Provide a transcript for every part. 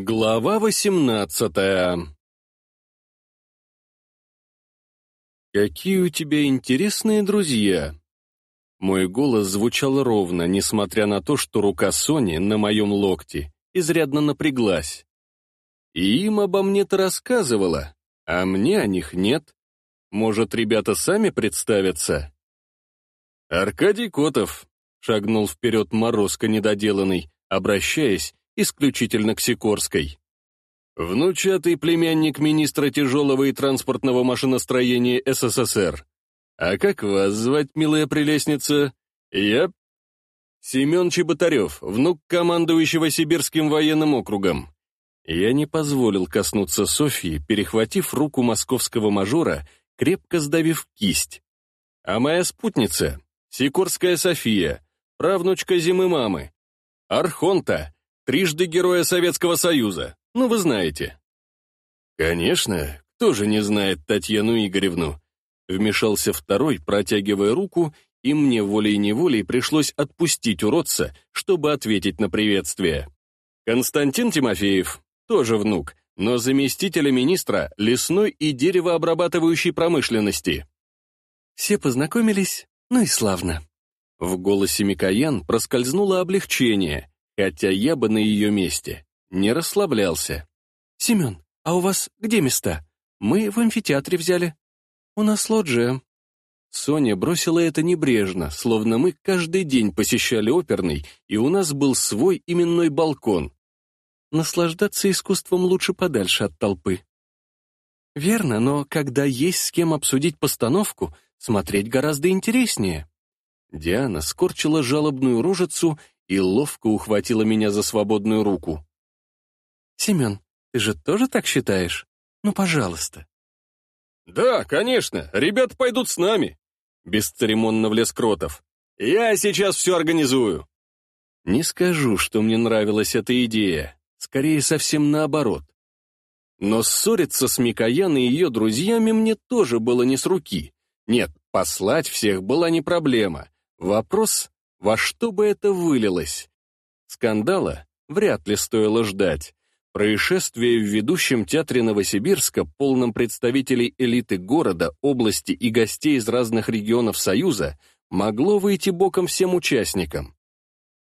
Глава восемнадцатая «Какие у тебя интересные друзья!» Мой голос звучал ровно, несмотря на то, что рука Сони на моем локте изрядно напряглась. И им обо мне-то рассказывала, а мне о них нет. Может, ребята сами представятся? «Аркадий Котов», — шагнул вперед Морозко недоделанный, обращаясь исключительно к Сикорской. Внучатый племянник министра тяжелого и транспортного машиностроения СССР. А как вас звать, милая прелестница? Я... Семен Чеботарев, внук командующего Сибирским военным округом. Я не позволил коснуться Софьи, перехватив руку московского мажора, крепко сдавив кисть. А моя спутница — Сикорская София, правнучка зимы мамы, Архонта, трижды Героя Советского Союза, ну вы знаете». «Конечно, кто же не знает Татьяну Игоревну?» Вмешался второй, протягивая руку, и мне волей-неволей пришлось отпустить уродца, чтобы ответить на приветствие. Константин Тимофеев, тоже внук, но заместителя министра лесной и деревообрабатывающей промышленности. Все познакомились, ну и славно. В голосе Микоян проскользнуло облегчение, хотя я бы на ее месте не расслаблялся. «Семен, а у вас где места? Мы в амфитеатре взяли. У нас лоджия». Соня бросила это небрежно, словно мы каждый день посещали оперный, и у нас был свой именной балкон. Наслаждаться искусством лучше подальше от толпы. Верно, но когда есть с кем обсудить постановку, смотреть гораздо интереснее. Диана скорчила жалобную рожицу и ловко ухватила меня за свободную руку. «Семен, ты же тоже так считаешь? Ну, пожалуйста». «Да, конечно, ребята пойдут с нами», — бесцеремонно влез Кротов. «Я сейчас все организую». Не скажу, что мне нравилась эта идея, скорее совсем наоборот. Но ссориться с Микоян и ее друзьями мне тоже было не с руки. Нет, послать всех была не проблема. Вопрос, во что бы это вылилось? Скандала вряд ли стоило ждать. Происшествие в ведущем театре Новосибирска, полном представителей элиты города, области и гостей из разных регионов Союза, могло выйти боком всем участникам.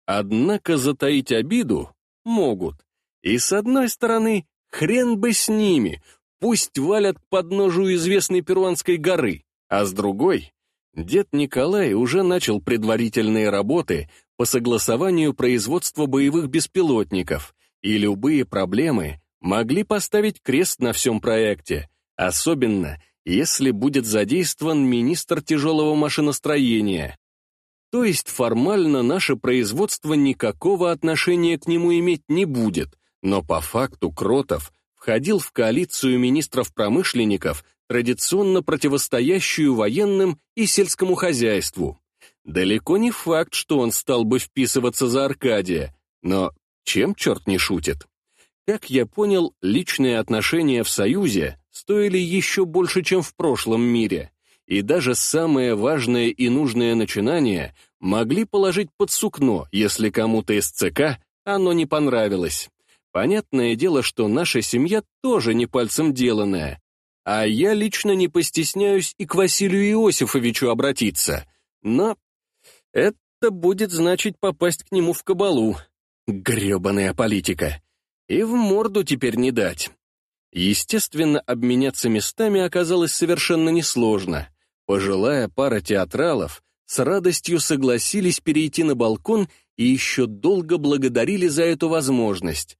Однако затаить обиду могут. И с одной стороны, хрен бы с ними, пусть валят к подножию известной перуанской горы, а с другой, дед Николай уже начал предварительные работы по согласованию производства боевых беспилотников, и любые проблемы могли поставить крест на всем проекте, особенно если будет задействован министр тяжелого машиностроения. То есть формально наше производство никакого отношения к нему иметь не будет, но по факту Кротов входил в коалицию министров-промышленников, традиционно противостоящую военным и сельскому хозяйству. Далеко не факт, что он стал бы вписываться за Аркадия, но чем черт не шутит? Как я понял, личные отношения в Союзе стоили еще больше, чем в прошлом мире, и даже самое важное и нужное начинание могли положить под сукно, если кому-то из ЦК оно не понравилось. Понятное дело, что наша семья тоже не пальцем деланная, а я лично не постесняюсь и к Василию Иосифовичу обратиться, но это будет значить попасть к нему в кабалу, Гребаная политика. И в морду теперь не дать. Естественно, обменяться местами оказалось совершенно несложно. Пожилая пара театралов с радостью согласились перейти на балкон и еще долго благодарили за эту возможность.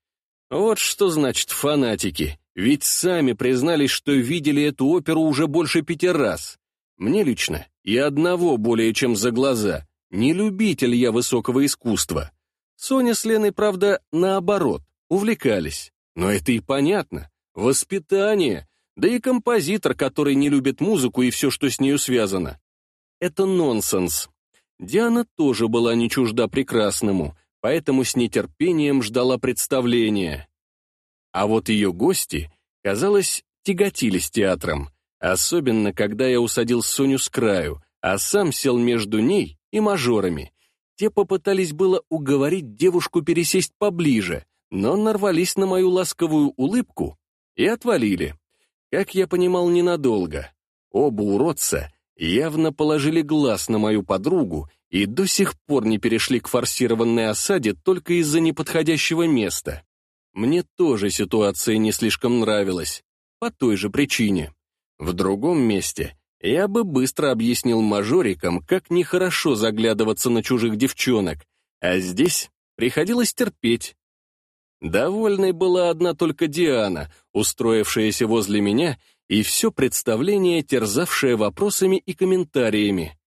Вот что значит фанатики, ведь сами признались, что видели эту оперу уже больше пяти раз. Мне лично и одного более чем за глаза. Не любитель я высокого искусства. Соня с Леной, правда, наоборот, увлекались. Но это и понятно. Воспитание, да и композитор, который не любит музыку и все, что с нею связано. Это нонсенс. Диана тоже была не чужда прекрасному, поэтому с нетерпением ждала представления. А вот ее гости, казалось, тяготились театром, особенно когда я усадил Соню с краю, а сам сел между ней и мажорами. Те попытались было уговорить девушку пересесть поближе, но нарвались на мою ласковую улыбку и отвалили. Как я понимал, ненадолго. Оба уродца явно положили глаз на мою подругу и до сих пор не перешли к форсированной осаде только из-за неподходящего места. Мне тоже ситуация не слишком нравилась, по той же причине. В другом месте я бы быстро объяснил мажорикам, как нехорошо заглядываться на чужих девчонок, а здесь приходилось терпеть. Довольной была одна только Диана, устроившаяся возле меня и все представление, терзавшее вопросами и комментариями.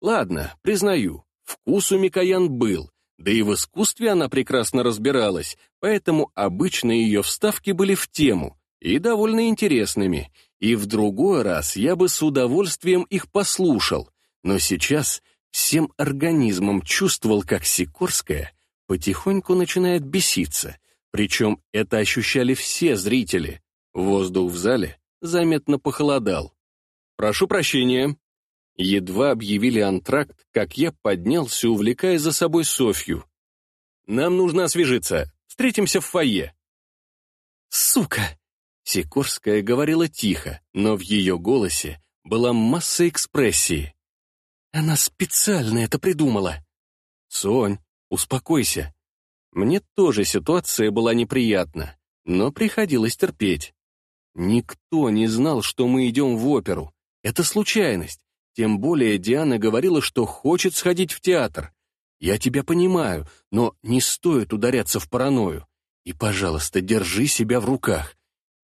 Ладно, признаю, вкус у Микоян был, да и в искусстве она прекрасно разбиралась, поэтому обычно ее вставки были в тему и довольно интересными, и в другой раз я бы с удовольствием их послушал, но сейчас всем организмом чувствовал, как Сикорская потихоньку начинает беситься, причем это ощущали все зрители. Воздух в зале заметно похолодал. «Прошу прощения». Едва объявили антракт, как я поднялся, увлекая за собой Софью. «Нам нужно освежиться. Встретимся в фойе». «Сука!» Сикорская говорила тихо, но в ее голосе была масса экспрессии. «Она специально это придумала». «Сонь, успокойся». Мне тоже ситуация была неприятна, но приходилось терпеть. Никто не знал, что мы идем в оперу. Это случайность. Тем более Диана говорила, что хочет сходить в театр. Я тебя понимаю, но не стоит ударяться в паранойю. И, пожалуйста, держи себя в руках.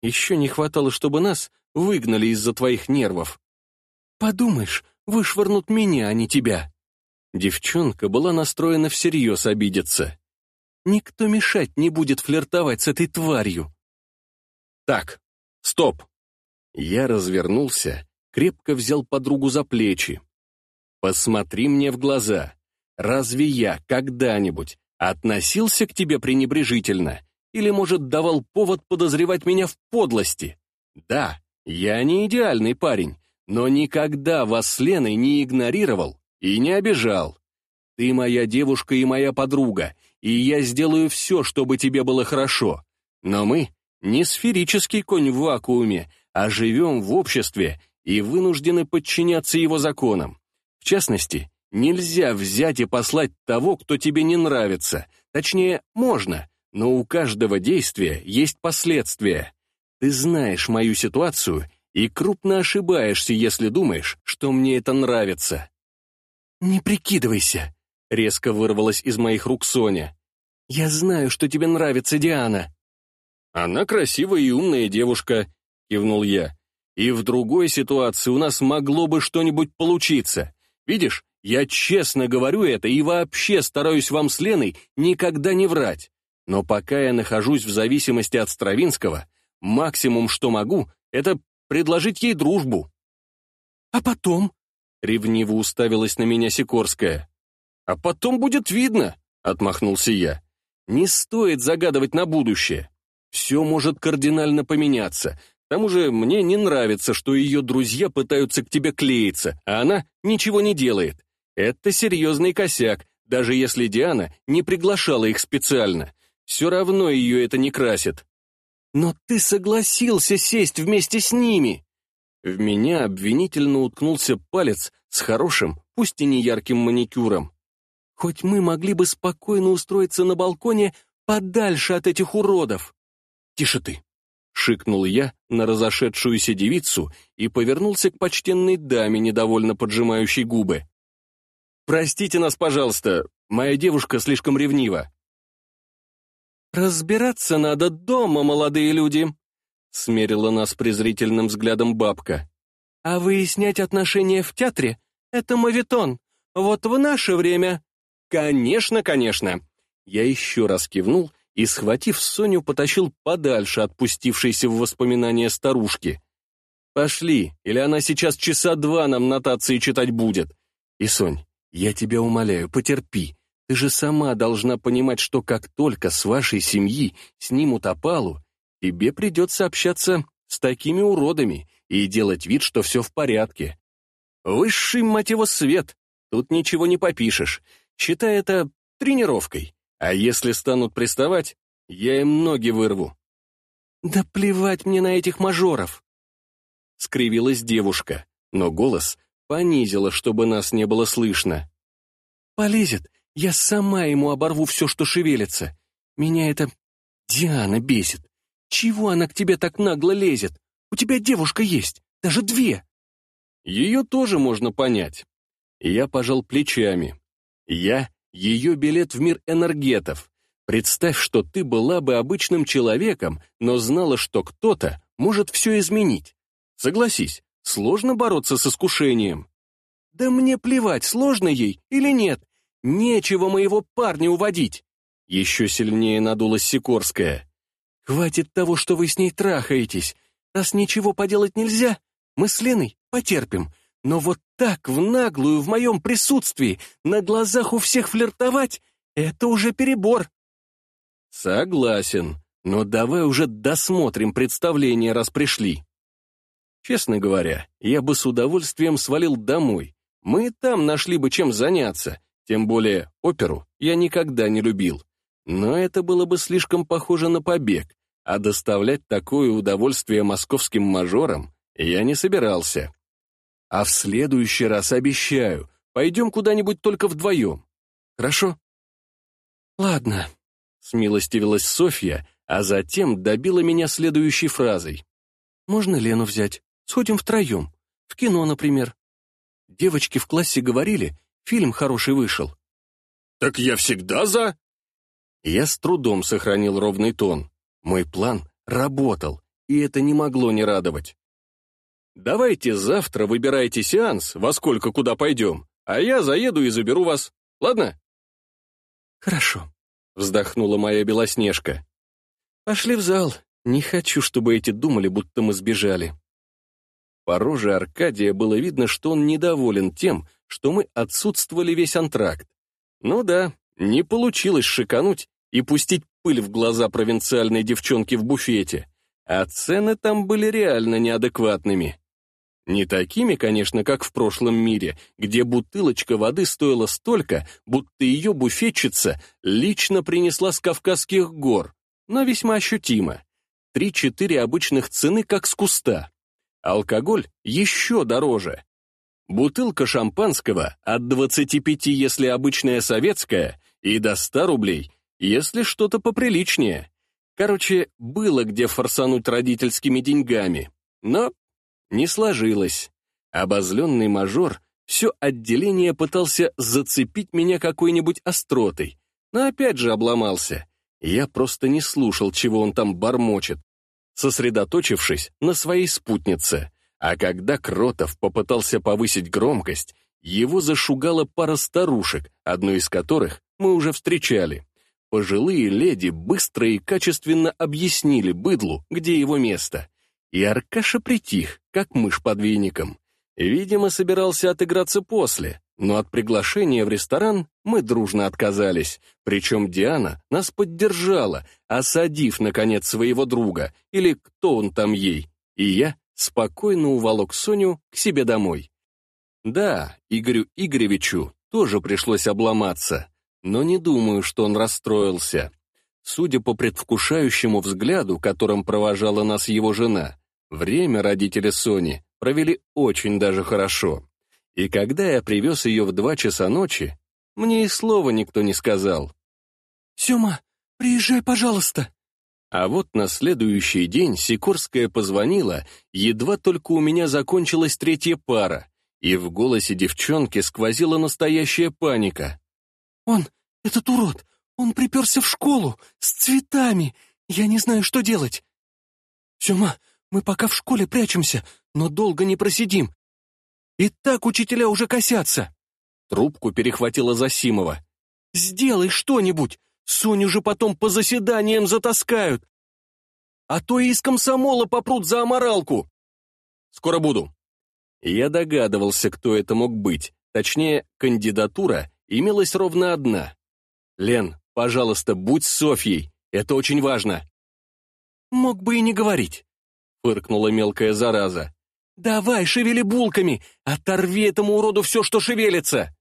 Еще не хватало, чтобы нас выгнали из-за твоих нервов. Подумаешь, вышвырнут меня, а не тебя. Девчонка была настроена всерьез обидеться. Никто мешать не будет флиртовать с этой тварью. Так, Стоп!» Я развернулся, крепко взял подругу за плечи. «Посмотри мне в глаза. Разве я когда-нибудь относился к тебе пренебрежительно? Или, может, давал повод подозревать меня в подлости? Да, я не идеальный парень, но никогда вас с Леной не игнорировал и не обижал. Ты моя девушка и моя подруга, и я сделаю все, чтобы тебе было хорошо. Но мы не сферический конь в вакууме, а живем в обществе и вынуждены подчиняться его законам. В частности, нельзя взять и послать того, кто тебе не нравится. Точнее, можно, но у каждого действия есть последствия. Ты знаешь мою ситуацию и крупно ошибаешься, если думаешь, что мне это нравится. «Не прикидывайся», — резко вырвалась из моих рук Соня. «Я знаю, что тебе нравится Диана». «Она красивая и умная девушка», — кивнул я. «И в другой ситуации у нас могло бы что-нибудь получиться. Видишь, я честно говорю это и вообще стараюсь вам с Леной никогда не врать. Но пока я нахожусь в зависимости от Стравинского, максимум, что могу, это предложить ей дружбу». «А потом?» — ревниво уставилась на меня Сикорская. «А потом будет видно», — отмахнулся я. «Не стоит загадывать на будущее. Все может кардинально поменяться. К тому же мне не нравится, что ее друзья пытаются к тебе клеиться, а она ничего не делает. Это серьезный косяк, даже если Диана не приглашала их специально. Все равно ее это не красит. «Но ты согласился сесть вместе с ними!» В меня обвинительно уткнулся палец с хорошим, пусть и не ярким маникюром. «Хоть мы могли бы спокойно устроиться на балконе подальше от этих уродов!» «Тише ты!» — шикнул я на разошедшуюся девицу и повернулся к почтенной даме, недовольно поджимающей губы. «Простите нас, пожалуйста, моя девушка слишком ревнива». «Разбираться надо дома, молодые люди», — смерила нас презрительным взглядом бабка. «А выяснять отношения в театре — это мавитон. Вот в наше время...» «Конечно, конечно!» Я еще раз кивнул и, схватив Соню, потащил подальше отпустившейся в воспоминания старушки. «Пошли, или она сейчас часа два нам нотации читать будет. И, Сонь, я тебя умоляю, потерпи. Ты же сама должна понимать, что как только с вашей семьи снимут опалу, тебе придется общаться с такими уродами и делать вид, что все в порядке. Высший, мать его, свет. Тут ничего не попишешь. Считай это тренировкой. А если станут приставать, я им ноги вырву». «Да плевать мне на этих мажоров!» Скривилась девушка, но голос понизила, чтобы нас не было слышно. «Полезет, я сама ему оборву все, что шевелится. Меня это... Диана бесит. Чего она к тебе так нагло лезет? У тебя девушка есть, даже две!» Ее тоже можно понять. Я пожал плечами. Я — ее билет в мир энергетов. Представь, что ты была бы обычным человеком, но знала, что кто-то может все изменить. Согласись, сложно бороться с искушением. Да мне плевать, сложно ей или нет. Нечего моего парня уводить. Еще сильнее надулась Сикорская. Хватит того, что вы с ней трахаетесь. Раз ничего поделать нельзя, мы с Леной потерпим. Но вот так, в наглую, в моем присутствии, на глазах у всех флиртовать — это уже перебор. Согласен, но давай уже досмотрим представление, раз пришли. Честно говоря, я бы с удовольствием свалил домой. Мы там нашли бы чем заняться, тем более оперу я никогда не любил. Но это было бы слишком похоже на побег, а доставлять такое удовольствие московским мажорам я не собирался. А в следующий раз обещаю, пойдем куда-нибудь только вдвоем. Хорошо? Ладно, смилостивилась Софья, а затем добила меня следующей фразой. «Можно Лену взять? Сходим втроем. В кино, например. Девочки в классе говорили, фильм хороший вышел». «Так я всегда за...» Я с трудом сохранил ровный тон. Мой план работал, и это не могло не радовать. «Давайте завтра выбирайте сеанс, во сколько куда пойдем, а я заеду и заберу вас, ладно?» «Хорошо», — вздохнула моя Белоснежка. «Пошли в зал. Не хочу, чтобы эти думали, будто мы сбежали». По роже Аркадия было видно, что он недоволен тем, что мы отсутствовали весь антракт. Ну да, не получилось шикануть и пустить пыль в глаза провинциальной девчонки в буфете, а цены там были реально неадекватными. Не такими, конечно, как в прошлом мире, где бутылочка воды стоила столько, будто ее буфетчица лично принесла с Кавказских гор, но весьма ощутимо. Три-четыре обычных цены как с куста. Алкоголь еще дороже. Бутылка шампанского от 25, если обычная советская, и до 100 рублей, если что-то поприличнее. Короче, было где форсануть родительскими деньгами, но не сложилось. Обозленный мажор все отделение пытался зацепить меня какой-нибудь остротой, но опять же обломался. Я просто не слушал, чего он там бормочет, сосредоточившись на своей спутнице. А когда Кротов попытался повысить громкость, его зашугала пара старушек, одну из которых мы уже встречали. Пожилые леди быстро и качественно объяснили быдлу, где его место. И Аркаша притих, как мышь под веником. Видимо, собирался отыграться после, но от приглашения в ресторан мы дружно отказались, причем Диана нас поддержала, осадив, наконец, своего друга, или кто он там ей, и я спокойно уволок Соню к себе домой. Да, Игорю Игоревичу тоже пришлось обломаться, но не думаю, что он расстроился. Судя по предвкушающему взгляду, которым провожала нас его жена, время родители Сони провели очень даже хорошо. И когда я привез ее в два часа ночи, мне и слова никто не сказал. «Сема, приезжай, пожалуйста!» А вот на следующий день Сикорская позвонила, едва только у меня закончилась третья пара, и в голосе девчонки сквозила настоящая паника. «Он, этот урод, он приперся в школу с цветами. Я не знаю, что делать. Сема, мы пока в школе прячемся, но долго не просидим. И так учителя уже косятся. Трубку перехватила Засимова. Сделай что-нибудь. Соню же потом по заседаниям затаскают. А то и из комсомола попрут за аморалку. Скоро буду. Я догадывался, кто это мог быть. Точнее, кандидатура имелась ровно одна. «Лен, пожалуйста, будь Софьей. Это очень важно». «Мог бы и не говорить», — фыркнула мелкая зараза. «Давай, шевели булками! Оторви этому уроду все, что шевелится!»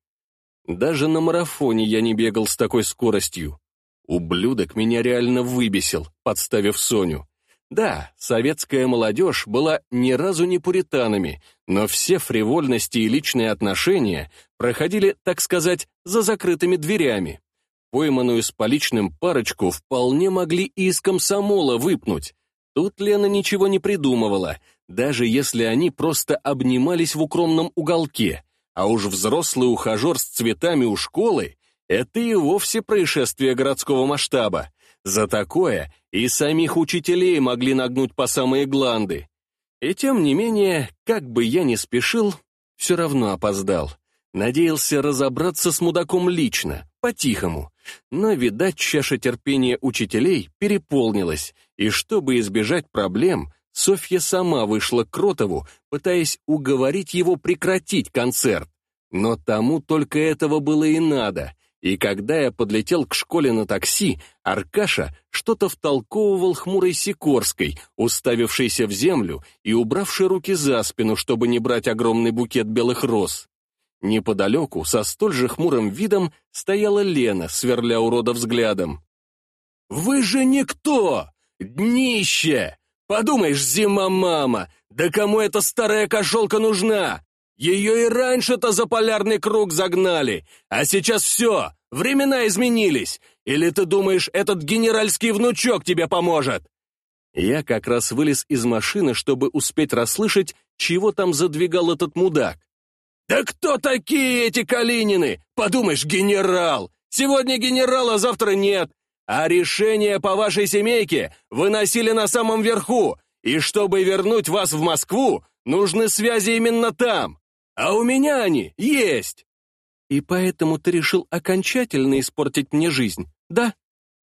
Даже на марафоне я не бегал с такой скоростью. Ублюдок меня реально выбесил, подставив Соню. Да, советская молодежь была ни разу не пуританами, но все фривольности и личные отношения проходили, так сказать, за закрытыми дверями. Пойманную с поличным парочку вполне могли и из комсомола выпнуть. Тут Лена ничего не придумывала, даже если они просто обнимались в укромном уголке, а уж взрослый ухажер с цветами у школы — это и вовсе происшествие городского масштаба. За такое и самих учителей могли нагнуть по самые гланды. И тем не менее, как бы я ни спешил, все равно опоздал. Надеялся разобраться с мудаком лично, по-тихому. Но, видать, чаша терпения учителей переполнилась, и чтобы избежать проблем, Софья сама вышла к Кротову, пытаясь уговорить его прекратить концерт. Но тому только этого было и надо — и когда я подлетел к школе на такси, Аркаша что-то втолковывал хмурой Сикорской, уставившейся в землю и убравшей руки за спину, чтобы не брать огромный букет белых роз. Неподалеку, со столь же хмурым видом, стояла Лена, сверля урода взглядом. «Вы же никто! Днище! Подумаешь, зима-мама! Да кому эта старая кошелка нужна? Ее и раньше-то за полярный круг загнали, а сейчас все, времена изменились. Или ты думаешь, этот генеральский внучок тебе поможет?» Я как раз вылез из машины, чтобы успеть расслышать, чего там задвигал этот мудак. «Да кто такие эти Калинины? Подумаешь, генерал! Сегодня генерал, а завтра нет. А решение по вашей семейке выносили на самом верху, и чтобы вернуть вас в Москву, нужны связи именно там. А у меня они есть. И поэтому ты решил окончательно испортить мне жизнь, да?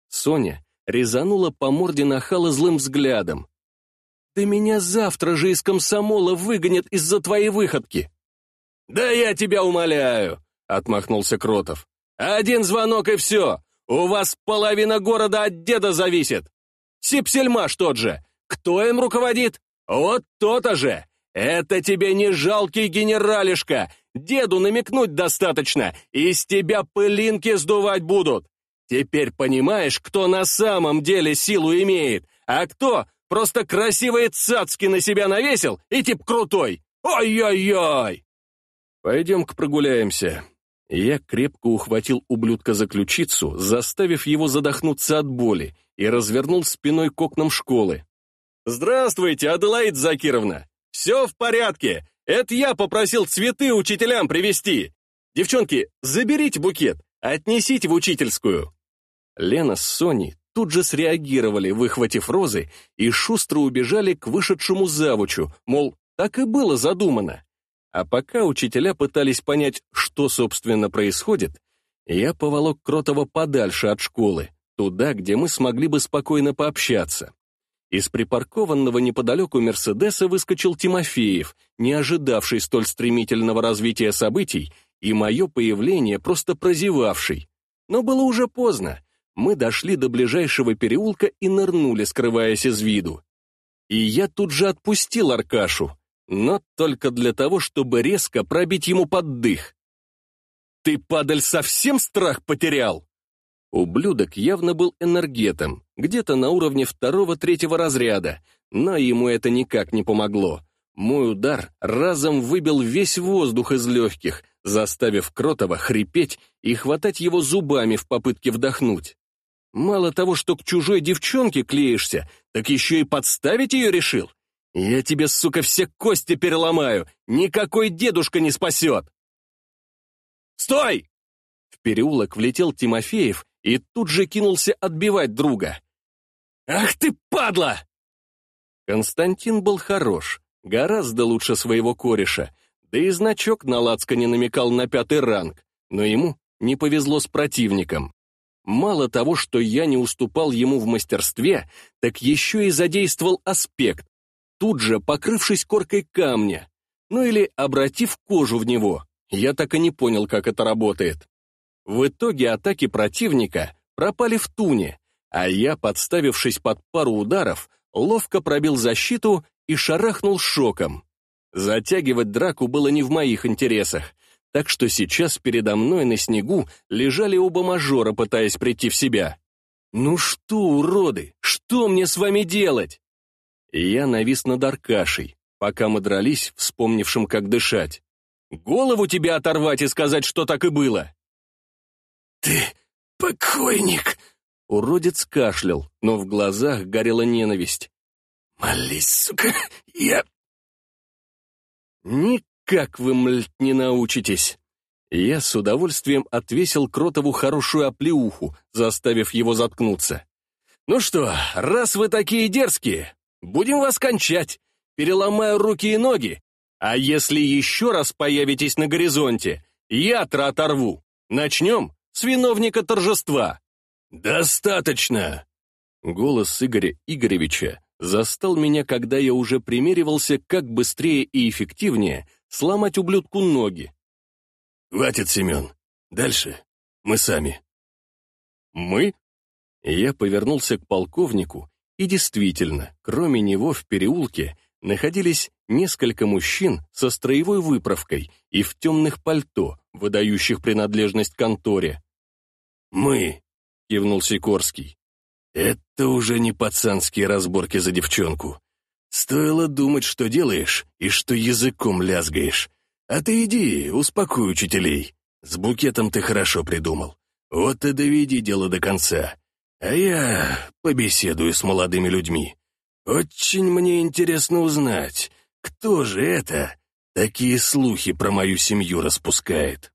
Соня резанула по морде нахала злым взглядом. Да меня завтра же из комсомола выгонят из-за твоей выходки. Да я тебя умоляю, отмахнулся Кротов. Один звонок и все. У вас половина города от деда зависит. Сипсельмаш тот же. Кто им руководит? Вот то-то же. «Это тебе не жалкий генералишка! Деду намекнуть достаточно, и с тебя пылинки сдувать будут! Теперь понимаешь, кто на самом деле силу имеет, а кто просто красивые цацки на себя навесил и тип крутой! Ой-ой-ой!» «Пойдем-ка прогуляемся». Я крепко ухватил ублюдка за ключицу, заставив его задохнуться от боли, и развернул спиной к окнам школы. «Здравствуйте, Аделаид Закировна! «Все в порядке! Это я попросил цветы учителям привезти! Девчонки, заберите букет, отнесите в учительскую!» Лена с Соней тут же среагировали, выхватив розы, и шустро убежали к вышедшему завучу, мол, так и было задумано. А пока учителя пытались понять, что, собственно, происходит, я поволок Кротова подальше от школы, туда, где мы смогли бы спокойно пообщаться. Из припаркованного неподалеку Мерседеса выскочил Тимофеев, не ожидавший столь стремительного развития событий, и мое появление просто прозевавший. Но было уже поздно. Мы дошли до ближайшего переулка и нырнули, скрываясь из виду. И я тут же отпустил Аркашу, но только для того, чтобы резко пробить ему под дых. «Ты, падаль, совсем страх потерял?» Ублюдок явно был энергетом, где-то на уровне второго-третьего разряда, но ему это никак не помогло. Мой удар разом выбил весь воздух из легких, заставив Кротова хрипеть и хватать его зубами в попытке вдохнуть. Мало того, что к чужой девчонке клеишься, так еще и подставить ее решил. Я тебе, сука, все кости переломаю, никакой дедушка не спасет. «Стой!» В переулок влетел Тимофеев и тут же кинулся отбивать друга. «Ах ты, падла!» Константин был хорош, гораздо лучше своего кореша, да и значок на лацкане намекал на пятый ранг, но ему не повезло с противником. Мало того, что я не уступал ему в мастерстве, так еще и задействовал аспект, тут же покрывшись коркой камня, ну или обратив кожу в него. Я так и не понял, как это работает. В итоге атаки противника пропали в туне, а я, подставившись под пару ударов, ловко пробил защиту и шарахнул шоком. Затягивать драку было не в моих интересах, так что сейчас передо мной на снегу лежали оба мажора, пытаясь прийти в себя. «Ну что, уроды, что мне с вами делать?» Я навис над Аркашей, пока мы дрались, вспомнившим, как дышать. «Голову тебе оторвать и сказать, что так и было!» «Ты покойник!» Уродец кашлял, но в глазах горела ненависть. «Молись, сука, я...» «Никак вы, млять, не научитесь!» Я с удовольствием отвесил Кротову хорошую оплеуху, заставив его заткнуться. «Ну что, раз вы такие дерзкие, будем вас кончать. Переломаю руки и ноги. А если еще раз появитесь на горизонте, ятра оторву. Начнем с виновника торжества». «Достаточно!» Голос Игоря Игоревича застал меня, когда я уже примеривался, как быстрее и эффективнее сломать ублюдку ноги. «Хватит, Семен. Дальше. Мы сами». «Мы?» Я повернулся к полковнику, и действительно, кроме него в переулке находились несколько мужчин со строевой выправкой и в темных пальто, выдающих принадлежность конторе. «Мы», — кивнул Сикорский. «Это уже не пацанские разборки за девчонку. Стоило думать, что делаешь и что языком лязгаешь. А ты иди, успокой учителей. С букетом ты хорошо придумал. Вот и доведи дело до конца. А я побеседую с молодыми людьми. Очень мне интересно узнать, кто же это такие слухи про мою семью распускает».